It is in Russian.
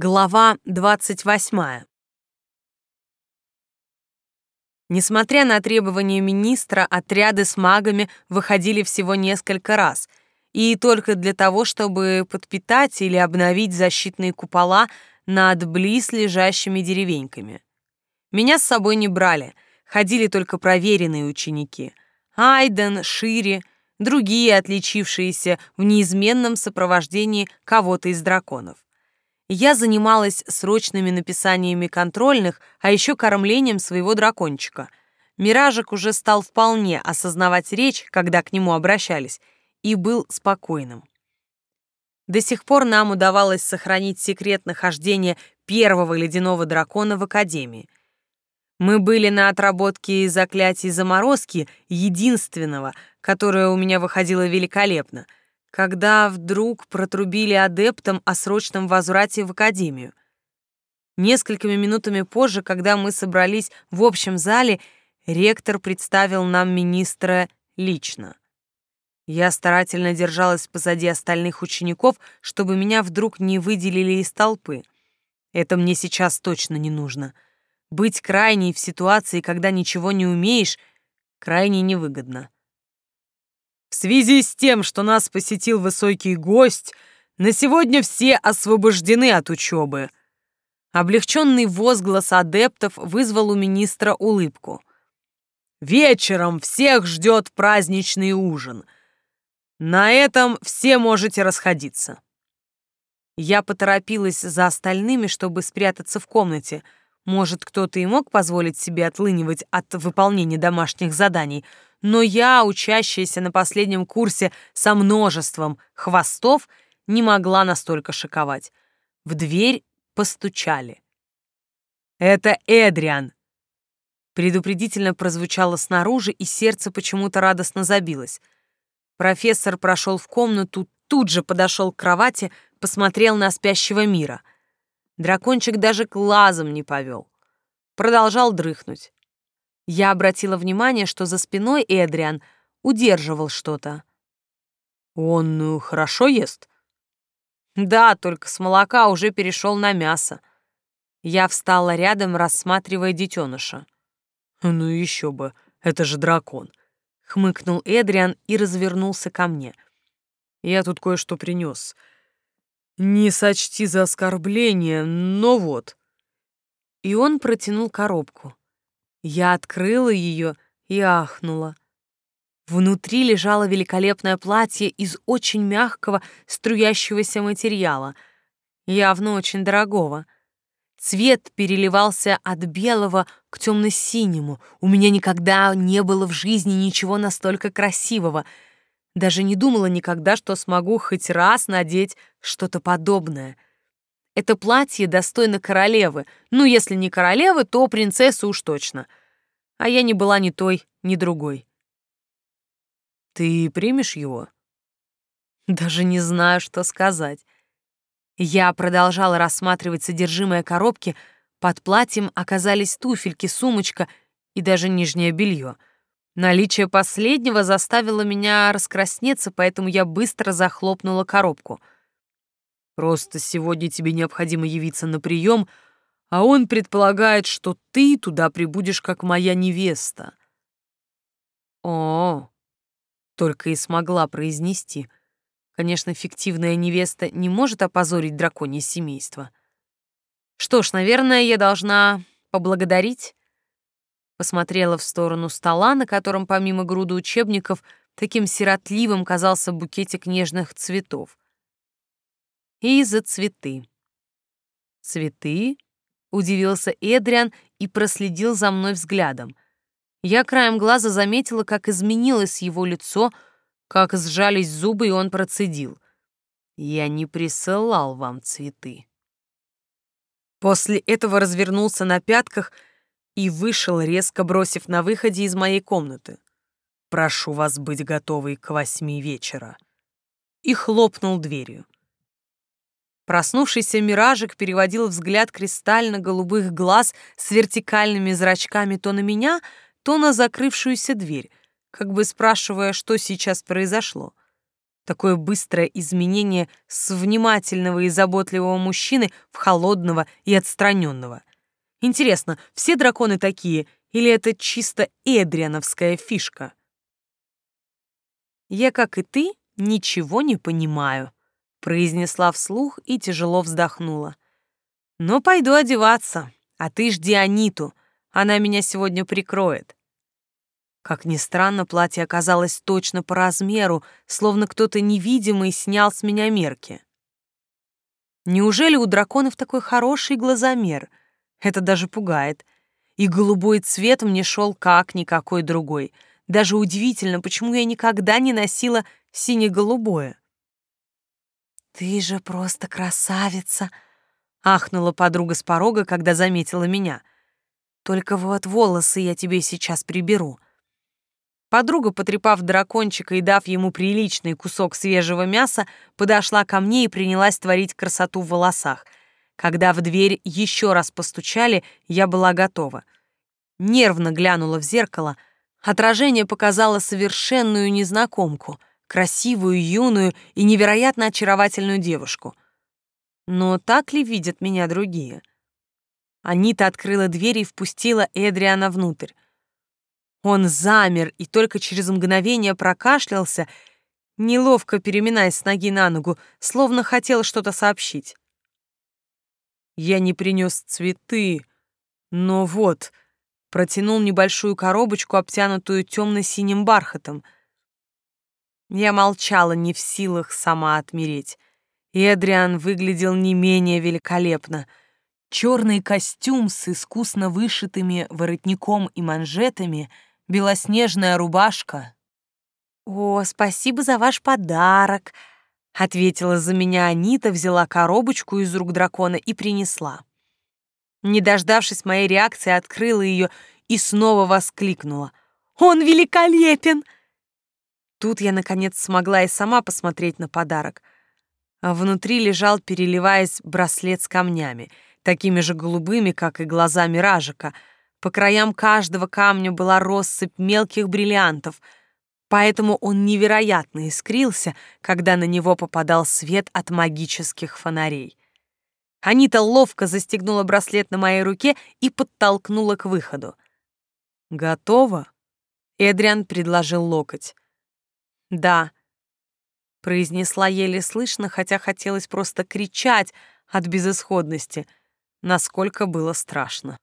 Глава 28. Несмотря на требования министра, отряды с магами выходили всего несколько раз, и только для того, чтобы подпитать или обновить защитные купола над близ лежащими деревеньками. Меня с собой не брали, ходили только проверенные ученики. Айден, Шири, другие, отличившиеся в неизменном сопровождении кого-то из драконов. Я занималась срочными написаниями контрольных, а еще кормлением своего дракончика. Миражик уже стал вполне осознавать речь, когда к нему обращались, и был спокойным. До сих пор нам удавалось сохранить секрет нахождения первого ледяного дракона в Академии. Мы были на отработке заклятий заморозки, единственного, которое у меня выходило великолепно — когда вдруг протрубили адептам о срочном возврате в академию. Несколькими минутами позже, когда мы собрались в общем зале, ректор представил нам министра лично. Я старательно держалась позади остальных учеников, чтобы меня вдруг не выделили из толпы. Это мне сейчас точно не нужно. Быть крайней в ситуации, когда ничего не умеешь, крайне невыгодно. В связи с тем, что нас посетил высокий гость, на сегодня все освобождены от учебы. Облегченный возглас адептов вызвал у министра улыбку. Вечером всех ждет праздничный ужин. На этом все можете расходиться. Я поторопилась за остальными, чтобы спрятаться в комнате. Может, кто-то и мог позволить себе отлынивать от выполнения домашних заданий — но я, учащаяся на последнем курсе со множеством хвостов, не могла настолько шиковать. В дверь постучали. «Это Эдриан!» Предупредительно прозвучало снаружи, и сердце почему-то радостно забилось. Профессор прошел в комнату, тут же подошел к кровати, посмотрел на спящего мира. Дракончик даже глазом не повел. Продолжал дрыхнуть. Я обратила внимание, что за спиной Эдриан удерживал что-то. «Он ну, хорошо ест?» «Да, только с молока уже перешел на мясо». Я встала рядом, рассматривая детеныша. «Ну еще бы, это же дракон!» — хмыкнул Эдриан и развернулся ко мне. «Я тут кое-что принес. Не сочти за оскорбление, но вот». И он протянул коробку. Я открыла ее и ахнула. Внутри лежало великолепное платье из очень мягкого, струящегося материала, явно очень дорогого. Цвет переливался от белого к темно-синему. У меня никогда не было в жизни ничего настолько красивого. Даже не думала никогда, что смогу хоть раз надеть что-то подобное — это платье достойно королевы. Ну, если не королевы, то принцессы уж точно. А я не была ни той, ни другой. Ты примешь его? Даже не знаю, что сказать. Я продолжала рассматривать содержимое коробки. Под платьем оказались туфельки, сумочка и даже нижнее белье. Наличие последнего заставило меня раскраснеться, поэтому я быстро захлопнула коробку — Просто сегодня тебе необходимо явиться на прием, а он предполагает, что ты туда прибудешь как моя невеста. О, только и смогла произнести. Конечно, фиктивная невеста не может опозорить драконье семейство. Что ж, наверное, я должна поблагодарить. Посмотрела в сторону стола, на котором помимо груды учебников таким сиротливым казался букетик нежных цветов и за цветы. «Цветы?» — удивился Эдриан и проследил за мной взглядом. Я краем глаза заметила, как изменилось его лицо, как сжались зубы, и он процедил. «Я не присылал вам цветы». После этого развернулся на пятках и вышел, резко бросив на выходе из моей комнаты. «Прошу вас быть готовой к восьми вечера». И хлопнул дверью. Проснувшийся миражик переводил взгляд кристально-голубых глаз с вертикальными зрачками то на меня, то на закрывшуюся дверь, как бы спрашивая, что сейчас произошло. Такое быстрое изменение с внимательного и заботливого мужчины в холодного и отстраненного. Интересно, все драконы такие, или это чисто эдриановская фишка? Я, как и ты, ничего не понимаю, произнесла вслух и тяжело вздохнула. Но пойду одеваться, а ты жди Аниту, она меня сегодня прикроет. Как ни странно, платье оказалось точно по размеру, словно кто-то невидимый снял с меня мерки. Неужели у драконов такой хороший глазомер? Это даже пугает. И голубой цвет мне шел как никакой другой. Даже удивительно, почему я никогда не носила сине-голубое. «Ты же просто красавица!» — ахнула подруга с порога, когда заметила меня. «Только вот волосы я тебе сейчас приберу. Подруга, потрепав дракончика и дав ему приличный кусок свежего мяса, подошла ко мне и принялась творить красоту в волосах. Когда в дверь еще раз постучали, я была готова. Нервно глянула в зеркало. Отражение показало совершенную незнакомку, красивую, юную и невероятно очаровательную девушку. Но так ли видят меня другие? Анита открыла дверь и впустила Эдриана внутрь. Он замер и только через мгновение прокашлялся, неловко переминаясь с ноги на ногу, словно хотел что-то сообщить. «Я не принес цветы, но вот...» Протянул небольшую коробочку, обтянутую темно-синим бархатом. Я молчала, не в силах сама отмереть. Эдриан выглядел не менее великолепно. Черный костюм с искусно вышитыми воротником и манжетами — белоснежная рубашка. «О, спасибо за ваш подарок», — ответила за меня Анита, взяла коробочку из рук дракона и принесла. Не дождавшись моей реакции, открыла ее и снова воскликнула. «Он великолепен!» Тут я, наконец, смогла и сама посмотреть на подарок. Внутри лежал, переливаясь, браслет с камнями, такими же голубыми, как и глаза Миражика — по краям каждого камня была россыпь мелких бриллиантов, поэтому он невероятно искрился, когда на него попадал свет от магических фонарей. Анита ловко застегнула браслет на моей руке и подтолкнула к выходу. «Готово?» — Эдриан предложил локоть. «Да», — произнесла еле слышно, хотя хотелось просто кричать от безысходности, насколько было страшно.